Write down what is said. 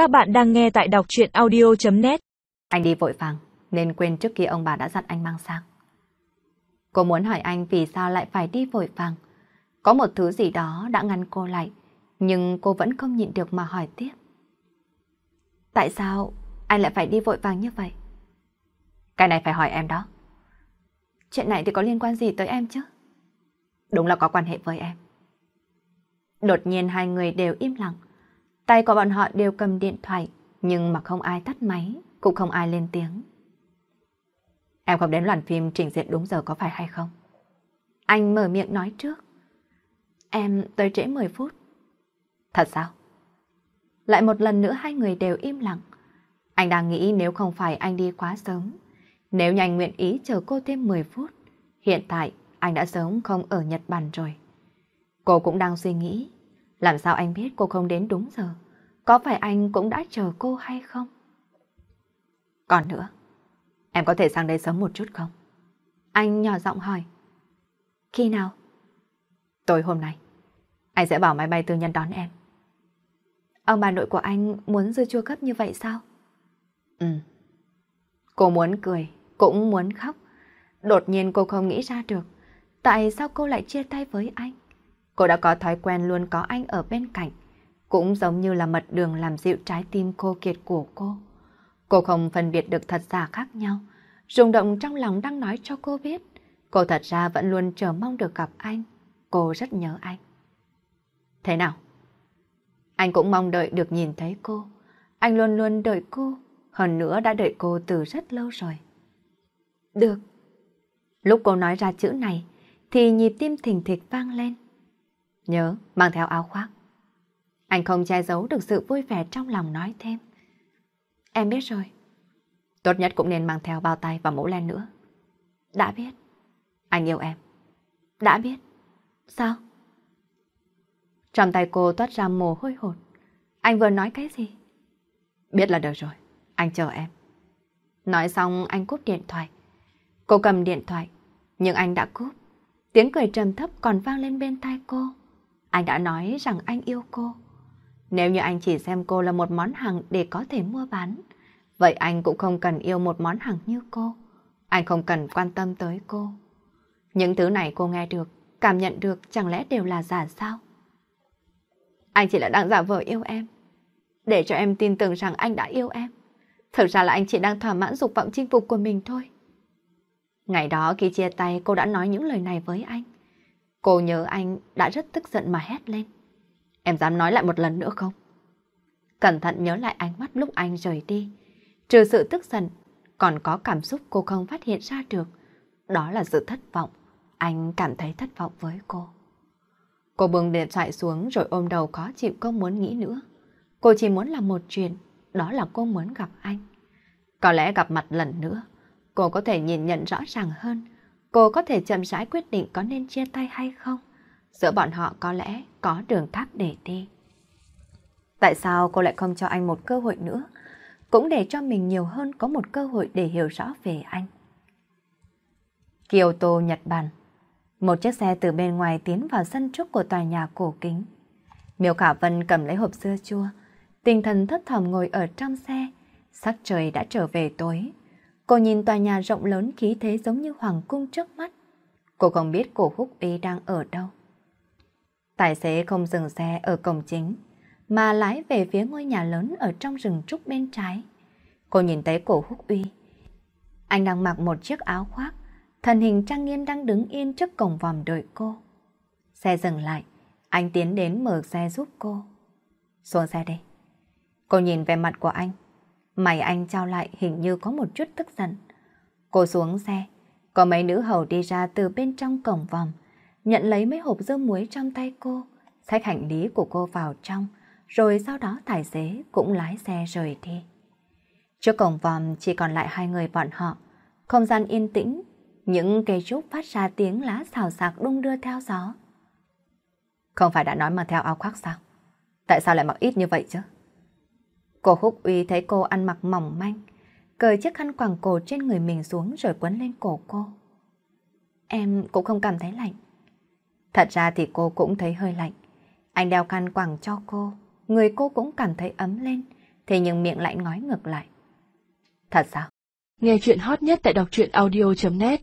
Các bạn đang nghe tại đọc chuyện audio.net Anh đi vội vàng, nên quên trước kia ông bà đã dặn anh mang sang. Cô muốn hỏi anh vì sao lại phải đi vội vàng. Có một thứ gì đó đã ngăn cô lại, nhưng cô vẫn không nhịn được mà hỏi tiếp. Tại sao anh lại phải đi vội vàng như vậy? Cái này phải hỏi em đó. Chuyện này thì có liên quan gì tới em chứ? Đúng là có quan hệ với em. Đột nhiên hai người đều im lặng. Tay của bọn họ đều cầm điện thoại, nhưng mà không ai tắt máy, cũng không ai lên tiếng. Em không đến đoàn phim trình diện đúng giờ có phải hay không? Anh mở miệng nói trước. Em tới trễ 10 phút. Thật sao? Lại một lần nữa hai người đều im lặng. Anh đang nghĩ nếu không phải anh đi quá sớm, nếu như anh nguyện ý chờ cô thêm 10 phút, hiện tại anh đã sớm không ở Nhật Bản rồi. Cô cũng đang suy nghĩ, làm sao anh biết cô không đến đúng giờ? Có phải anh cũng đã chờ cô hay không? Còn nữa, em có thể sang đây sớm một chút không? Anh nhỏ giọng hỏi. Khi nào? Tối hôm nay, anh sẽ bảo máy bay tư nhân đón em. Ông bà nội của anh muốn dưa chua cấp như vậy sao? Ừ. Cô muốn cười, cũng muốn khóc. Đột nhiên cô không nghĩ ra được, tại sao cô lại chia tay với anh? Cô đã có thói quen luôn có anh ở bên cạnh, cũng giống như là mật đường làm dịu trái tim cô kiệt của cô. Cô không phân biệt được thật giả khác nhau, rung động trong lòng đang nói cho cô biết. Cô thật ra vẫn luôn chờ mong được gặp anh, cô rất nhớ anh. Thế nào? Anh cũng mong đợi được nhìn thấy cô. Anh luôn luôn đợi cô, hơn nữa đã đợi cô từ rất lâu rồi. Được. Lúc cô nói ra chữ này, thì nhịp tim thình thịch vang lên. Nhớ, mang theo áo khoác. Anh không che giấu được sự vui vẻ trong lòng nói thêm. Em biết rồi. Tốt nhất cũng nên mang theo bao tay và mũ len nữa. Đã biết. Anh yêu em. Đã biết. Sao? Trong tay cô toát ra mồ hôi hột. Anh vừa nói cái gì? Biết là được rồi. Anh chờ em. Nói xong anh cúp điện thoại. Cô cầm điện thoại, nhưng anh đã cúp. Tiếng cười trầm thấp còn vang lên bên tai cô. Anh đã nói rằng anh yêu cô. Nếu như anh chỉ xem cô là một món hàng để có thể mua bán, vậy anh cũng không cần yêu một món hàng như cô. Anh không cần quan tâm tới cô. Những thứ này cô nghe được, cảm nhận được chẳng lẽ đều là giả sao? Anh chỉ là đang giả vờ yêu em, để cho em tin tưởng rằng anh đã yêu em. Thực ra là anh chỉ đang thỏa mãn dục vọng chinh phục của mình thôi. Ngày đó khi chia tay cô đã nói những lời này với anh. Cô nhớ anh đã rất tức giận mà hét lên. Em dám nói lại một lần nữa không? Cẩn thận nhớ lại ánh mắt lúc anh rời đi. Trừ sự tức giận, còn có cảm xúc cô không phát hiện ra được. Đó là sự thất vọng. Anh cảm thấy thất vọng với cô. Cô bưng điện thoại xuống rồi ôm đầu khó chịu không muốn nghĩ nữa. Cô chỉ muốn làm một chuyện, đó là cô muốn gặp anh. Có lẽ gặp mặt lần nữa, cô có thể nhìn nhận rõ ràng hơn. Cô có thể chậm rãi quyết định có nên chia tay hay không. Giữa bọn họ có lẽ có đường tắt để đi. Tại sao cô lại không cho anh một cơ hội nữa? Cũng để cho mình nhiều hơn có một cơ hội để hiểu rõ về anh. Kyoto, Nhật Bản Một chiếc xe từ bên ngoài tiến vào sân trúc của tòa nhà cổ kính. Miêu Khả Vân cầm lấy hộp dưa chua, tinh thần thất thầm ngồi ở trong xe. Sắc trời đã trở về tối. Cô nhìn tòa nhà rộng lớn khí thế giống như hoàng cung trước mắt. Cô không biết cổ húc ý đang ở đâu. Tài xế không dừng xe ở cổng chính, mà lái về phía ngôi nhà lớn ở trong rừng trúc bên trái. Cô nhìn thấy cổ húc uy. Anh đang mặc một chiếc áo khoác, thần hình trang nghiêm đang đứng yên trước cổng vòm đợi cô. Xe dừng lại, anh tiến đến mở xe giúp cô. Xuống xe đi. Cô nhìn về mặt của anh. Mày anh trao lại hình như có một chút tức giận. Cô xuống xe, có mấy nữ hầu đi ra từ bên trong cổng vòng, nhận lấy mấy hộp dưa muối trong tay cô, xách hành lý của cô vào trong, rồi sau đó tài xế cũng lái xe rời đi. Trước cổng vòm chỉ còn lại hai người bọn họ, không gian yên tĩnh, những cây trúc phát ra tiếng lá xào xạc đung đưa theo gió. Không phải đã nói mà theo áo khoác sao? Tại sao lại mặc ít như vậy chứ? Cô Húc Uy thấy cô ăn mặc mỏng manh, cởi chiếc khăn quàng cổ trên người mình xuống rồi quấn lên cổ cô. Em cũng không cảm thấy lạnh. Thật ra thì cô cũng thấy hơi lạnh. Anh đeo khăn quàng cho cô, người cô cũng cảm thấy ấm lên, thế nhưng miệng lại nói ngược lại. Thật sao? Nghe chuyện hot nhất tại đọc truyện audio.net